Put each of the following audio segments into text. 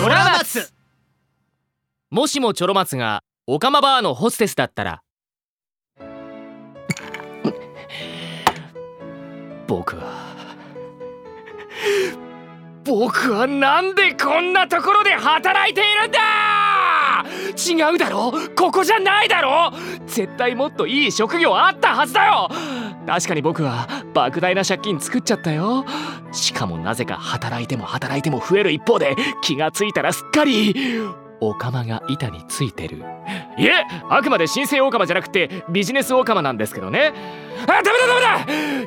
ドラマツ。もしもチョロマツがオカマバーのホステスだったら。僕は。僕はなんでこんなところで働いているんだ！違うだろ？ここじゃないだろ？絶対もっといい職業あったはずだよ！確かに僕は莫大な借金作っちゃったよ。しかもなぜか働いても働いても増える一方で気がついたらすっかりオカマが板についてる。いえあくまで神聖オカマじゃなくてビジネスオカマなんですけどね。あダメだダメ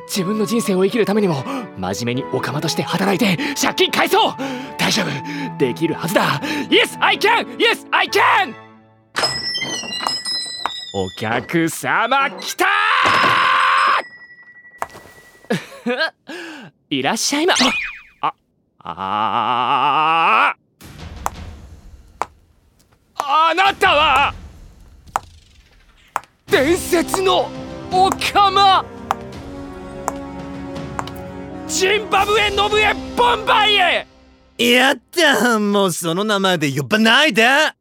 だ！自分の人生を生きるためにも真面目にオカマとして働いて借金返そう！大丈夫！できるはずだ！Yes I can! Yes I can! お客様来た いらっしゃいま。あああ。なたは伝説のオカマ。ジンバブエノブエボンバイエ。やったもうその名前で呼ばないで。あ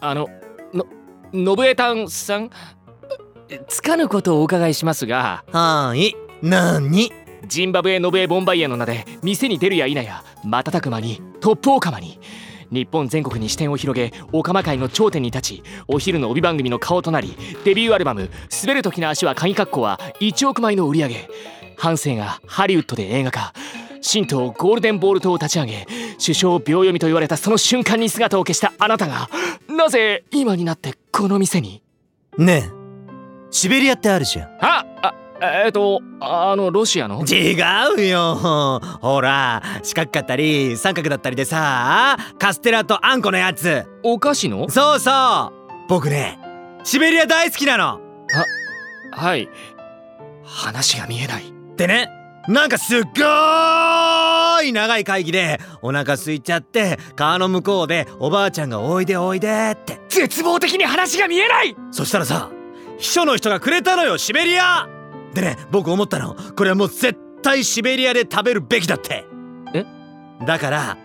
あののノブエタンさんつかぬことをお伺いしますが。はい。何？ジンバブエノブエボンバイエの名で店に出るや否や瞬く間にトップオカマに。日本全国に視点を広げオカマ界の頂点に立ちお昼の帯番組の顔となりデビューアルバム「滑る時の足は鍵括弧」は1億枚の売り上げ。半生がハリウッドで映画化。神道ゴールデンボール島を立ち上げ首相秒読みと言われたその瞬間に姿を消したあなたがなぜ今になってこの店に？ねえ。シベリアってあるじゃん。ああえっ、とあのロシアの？違うよ。ほら四角かったり三角だったりでさカステラとあんこのやつ。お菓子の？そうそう。僕ねシベリア大好きなの。はい。話が見えない。でねなんかすっごーい長い会議でお腹空いちゃって川の向こうでおばあちゃんがおいでおいでって。絶望的に話が見えない！そしたらさ秘書の人がくれたのよシベリア！でね僕思ったの。これはもう絶対シベリアで食べるべきだって。え？だから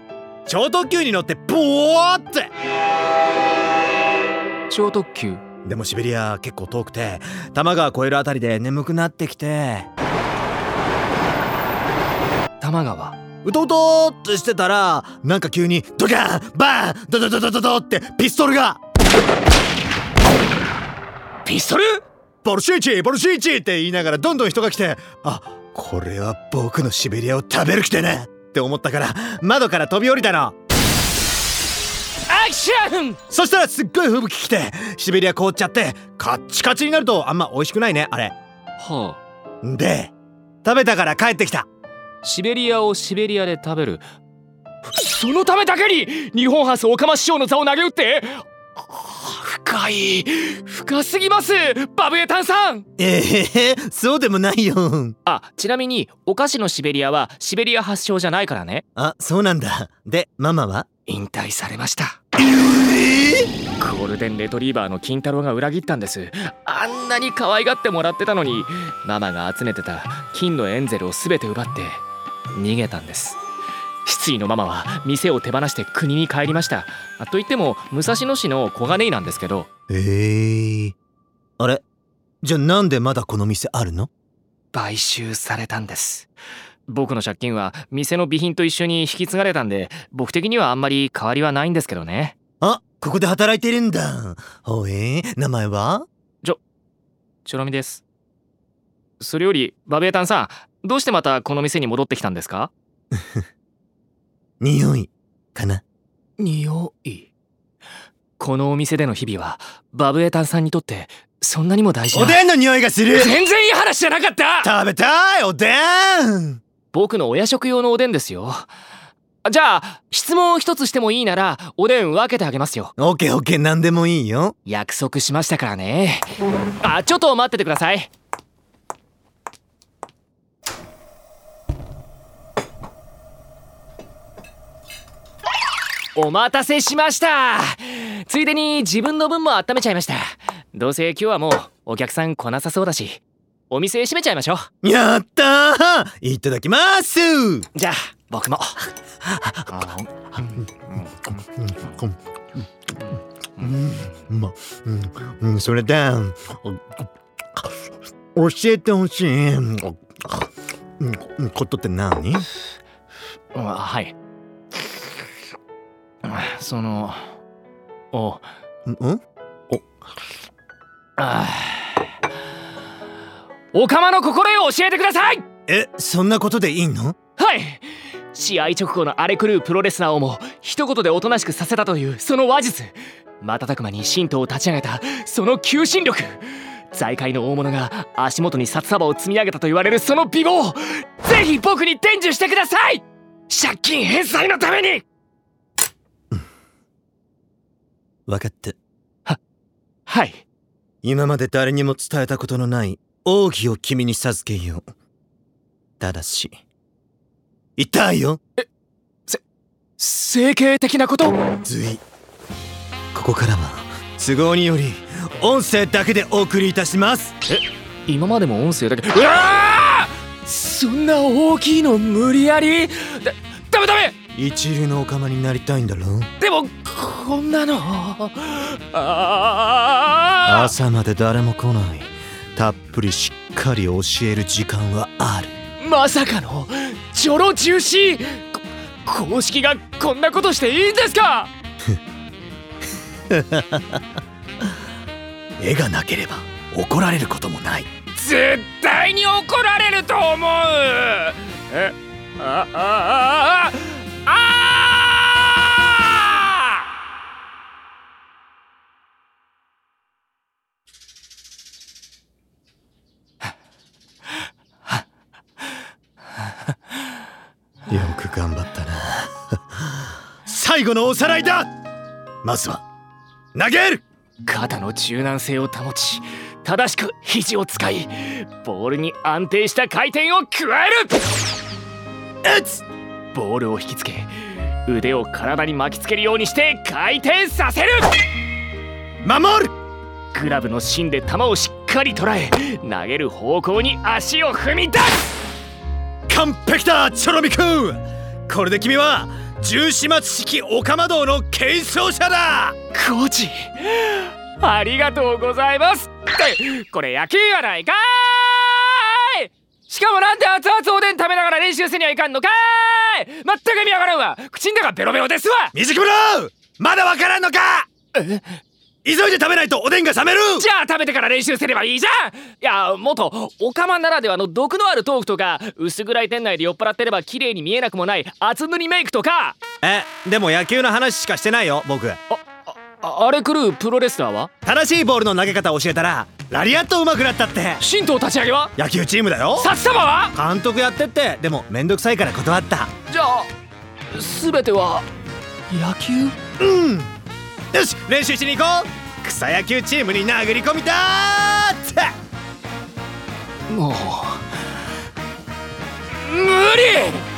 超特急に乗ってボーって！超特急？でもシベリア結構遠くて多摩川越えるあたりで眠くなってきて。多摩川？うとうとーってしてたらなんか急にドカーンバーンドドドドドドってピストルが。ピストル？ボルシーチボルシーチって言いながらどんどん人が来てあこれは僕のシベリアを食べる気でねって思ったから窓から飛び降りたの。アクション！そしたらすっごい吹雪来てシベリア凍っちゃってカッチカチになるとあんま美味しくないねあれ。はで食べたから帰ってきた。あシベリアをシベリアで食べる。そのためだけに日本ハスオカマ師匠の座を投げ打って。深い深すぎますバブエタンさん。ええそうでもないよ。あちなみにお菓子のシベリアはシベリア発祥じゃないからね。あそうなんだ。でママは？引退されました。ゴールデンレトリーバーの金太郎が裏切ったんです。あんなに可愛がってもらってたのにママが集めてた金のエンゼルを全て奪って逃げたんです。失意のママは店を手放して国に帰りました。あといっても武蔵野市の小金井なんですけど。ええ。あれ？じゃあなんでまだこの店あるの？買収されたんです。僕の借金は店の備品と一緒に引き継がれたんで僕的にはあんまり変わりはないんですけどね。あここで働いてるんだ。ほえ名前は？チョロミです。それよりバベータンさんどうしてまたこの店に戻ってきたんですか？匂いかな。匂い？このお店での日々はバブエタンさんにとってそんなにも大事なおでんの匂いがする。全然いい話じゃなかった！食べたいおでん。僕のお夜食用のおでんですよ。じゃあ質問一つしてもいいならおでん分けてあげますよ。オッケーオッケー何でもいいよ。約束しましたからね。あちょっと待っててくださいお待たせしました。ついでに自分の分も温めちゃいました。どうせ今日はもうお客さん来なさそうだしお店閉めちゃいましょう。やったー！いただきます！じゃあ僕も。うん。まうん。うん。それで教えてほしいうん。ことって何はいそのおうん？あおかまの心得を教えてください！えそんなことでいいの？はい。試合直後の荒れ狂うプロレスラーをも一言でおとなしくさせたというその話術。瞬く間に神道を立ち上げたその求心力。財界の大物が足元に札束を積み上げたと言われるその美貌。ぜひ僕に伝授してください！借金返済のために分かったはい。今まで誰にも伝えたことのない奥義を君に授けよう。ただし痛いよ。整形的なこと？随ここからは都合により音声だけでお送りいたします。今までも音声だけ？うわー！そんな大きいの無理やり？だダメダメ！一流のオカマになりたいんだろでもこんなの。あ朝まで誰も来ない。たっぷりしっかり教える時間はある。ーまさかのチョロ中止こ公式がこんなことしていいんですか？絵がなければ怒られることもない。絶対に怒られると思う。えあああく頑張ったな。最後のおさらいだ。まずは投げる。肩の柔軟性を保ち正しく肘を使いボールに安定した回転を加える。打つ。ボールを引きつけ腕を体に巻きつけるようにして回転させる。守る。グラブの芯で球をしっかり捉え投げる方向に足を踏み出す完璧だチョロミクこれで君は十四松式オカマ道の継承者だ。コーチありがとうございますって。これ野球やないかーい。しかもなんで熱々おでん食べながら練習せにはいかんのかーい。全く意味わからんわ。口ん中ベロベロですわ。水木村まだわからんのか急いで食べないとおでんが冷める。じゃあ食べてから練習すればいいじゃん。いやもっとオカマならではの毒のあるトークとか薄暗い店内で酔っ払ってれば綺麗に見えなくもない厚塗りメイクとか。えでも野球の話しかしてないよ僕。ああれ狂うプロレスラーは？正しいボールの投げ方を教えたらラリアット上手くなったって。神道立ち上げは？野球チームだよ。札束は？監督やってってでもめんどくさいから断った。じゃあ全ては野球？うんよし練習しに行こう。草野球チームに殴り込みたーもう。無理！